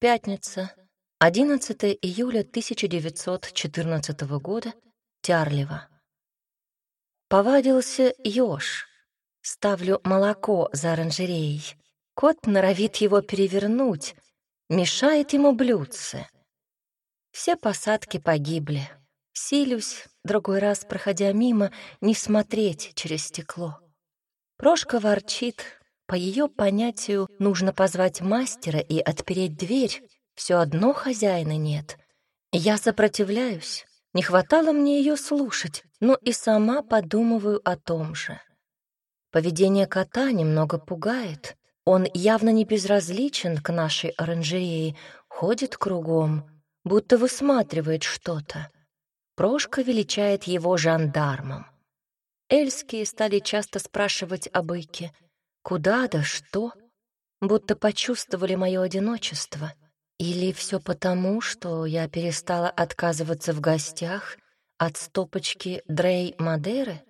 Пятница, 11 июля 1914 года, Тярлево. Повадился еж. Ставлю молоко за оранжереей. Кот норовит его перевернуть, мешает ему блюдце. Все посадки погибли. Силюсь, другой раз, проходя мимо, не смотреть через стекло. Прошка ворчит. По ее понятию нужно позвать мастера и отпереть дверь. Все одно хозяина нет. Я сопротивляюсь. Не хватало мне ее слушать, но и сама подумываю о том же. Поведение кота немного пугает. Он явно не безразличен к нашей оранжерее, ходит кругом, будто высматривает что-то. Прошка величает его жандармом. Эльские стали часто спрашивать о быке. Куда да что? Будто почувствовали мое одиночество. Или все потому, что я перестала отказываться в гостях от стопочки Дрей Мадеры?